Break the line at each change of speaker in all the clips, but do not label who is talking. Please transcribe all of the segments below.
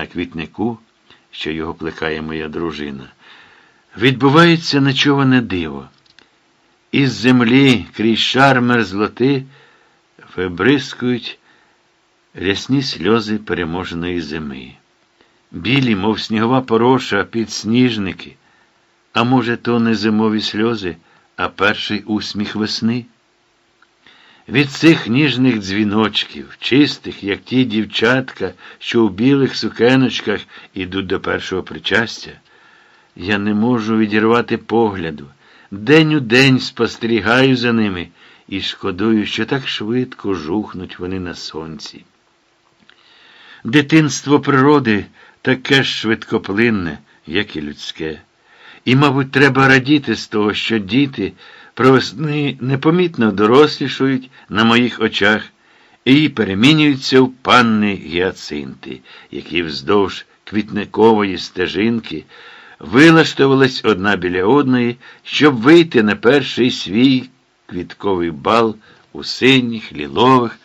на квітнику, що його плекає моя дружина, відбувається нечуване диво. Із землі крізь шар мерзлоти вибризкують рясні сльози переможеної зими. Білі, мов снігова пороша, підсніжники. А може, то не зимові сльози, а перший усміх весни? Від цих ніжних дзвіночків, чистих, як ті дівчатка, що у білих сукеночках ідуть до першого причастя, я не можу відірвати погляду. День у день спостерігаю за ними і шкодую, що так швидко жухнуть вони на сонці. Дитинство природи таке ж швидкоплинне, як і людське. І, мабуть, треба радіти з того, що діти про весни непомітно дорослішують на моїх очах і перемінюються в панни гіацинти, які вздовж квітникової стежинки вилаштувались одна біля одної, щоб вийти на перший свій квітковий бал у синіх, лілових,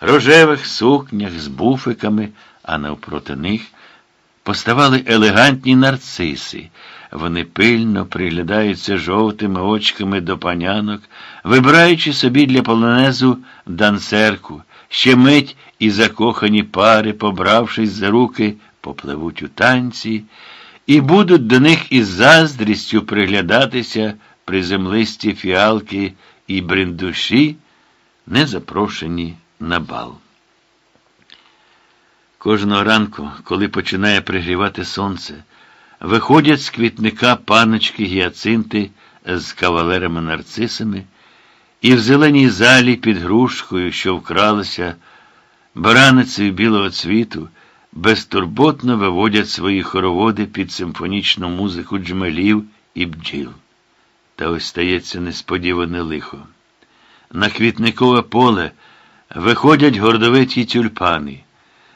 рожевих сукнях з буфиками, а навпроти них поставали елегантні нарциси. Вони пильно приглядаються жовтими очками до панянок, вибираючи собі для полонезу данцерку, ще мить і закохані пари, побравшись за руки, попливуть у танці, і будуть до них із заздрістю приглядатися приземлисті фіалки і бриндуші, не запрошені на бал. Кожного ранку, коли починає пригрівати сонце, виходять з квітника паночки гіацинти з кавалерами-нарцисами, і в зеленій залі під грушкою, що вкралася, бараницею білого цвіту, безтурботно виводять свої хороводи під симфонічну музику джмелів і бджіл. Та ось стається несподіване лихо. На квітникове поле виходять гордовиті тюльпани.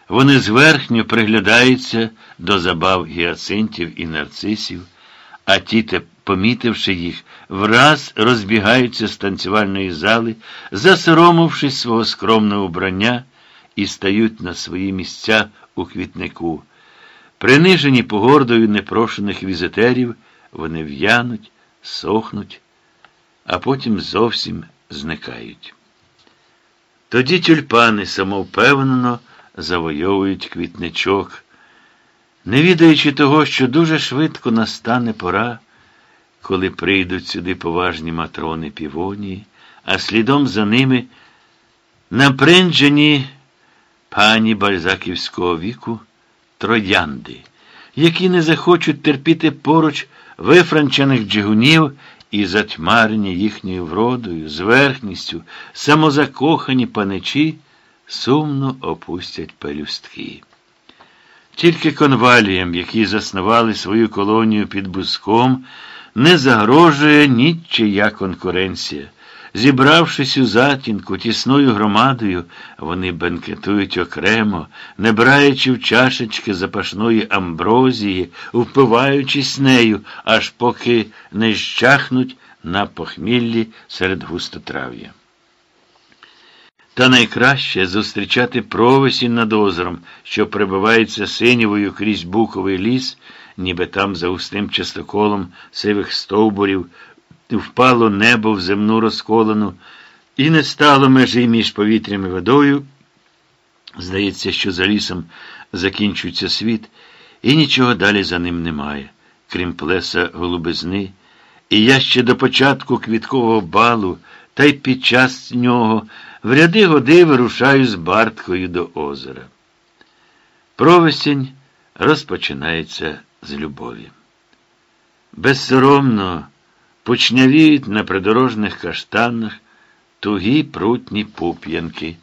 Вони зверхньо приглядаються до забав гіацинтів і нарцисів, а ті, помітивши їх, враз розбігаються з танцювальної зали, засоромившись свого скромного убрання, і стають на свої місця у квітнику. Принижені погордою непрошених візитерів, вони в'януть, сохнуть, а потім зовсім зникають. Тоді тюльпани самовпевнено завойовують квітничок, не відаючи того, що дуже швидко настане пора, коли прийдуть сюди поважні матрони півонії, а слідом за ними напринджені пані бальзаківського віку троянди, які не захочуть терпіти поруч вифранчених джигунів і затьмарені їхньою вродою, зверхністю, самозакохані паничі сумно опустять пелюстки. Тільки конваліям, які заснували свою колонію під буском, не загрожує нічия конкуренція. Зібравшись у затінку тісною громадою, вони бенкетують окремо, не браючи в чашечки запашної амброзії, впиваючись нею, аж поки не щахнуть на похміллі серед густотрав'я. Та найкраще зустрічати провесінь над озером, що прибивається синівою крізь буковий ліс, ніби там за густим частоколом сивих стовбурів впало небо в земну розколену, і не стало межі між повітрям і водою. Здається, що за лісом закінчується світ, і нічого далі за ним немає, крім плеса голубизни. І я ще до початку квіткового балу, та й під час нього в ряди годи вирушаю з Барткою до озера. Провесінь розпочинається з любові. Безсоромно почнявіють на придорожних каштанах тугі прутні пуп'янки.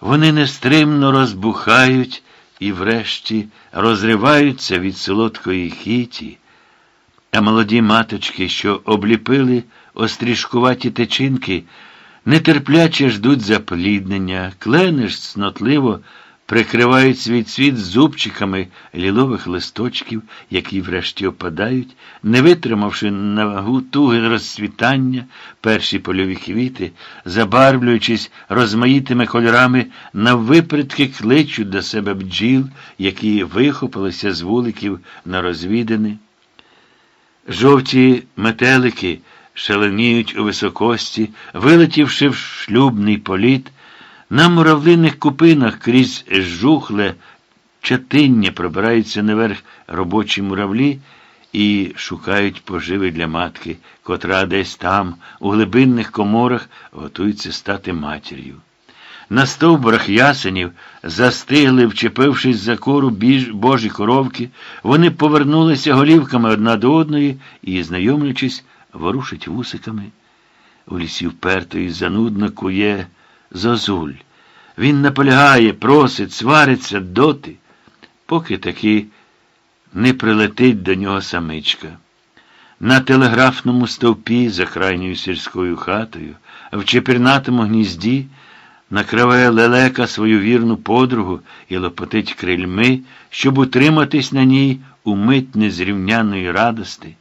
Вони нестримно розбухають і, врешті, розриваються від солодкої хіті, а молоді маточки, що обліпили острішкуваті течинки, нетерпляче ждуть запліднення, кленеш цнотливо прикривають свій цвіт зубчиками лілових листочків, які врешті опадають, не витримавши на вагу туги розцвітання, перші польові квіти, забарвлюючись розмаїтими кольорами, наввипредки кличуть до себе бджіл, які вихопилися з вуликів на розвідини. Жовті метелики шаленіють у високості, вилетівши в шлюбний політ, на муравлиних купинах крізь жухле чатиння пробираються наверх робочі муравлі і шукають поживи для матки, котра десь там, у глибинних коморах, готується стати матір'ю. На стовбурах ясенів застигли, вчепившись за кору божі коровки, вони повернулися голівками одна до одної і, знайомлячись, ворушить вусиками. У лісі вперто і занудно кує зозуль. Він наполягає, просить, свариться доти, поки таки не прилетить до нього самичка. На телеграфному стовпі за крайньою сільською хатою, в чепірнатому гнізді, накриває лелека свою вірну подругу і лопотить крильми, щоб утриматись на ній у мить незрівняної радости.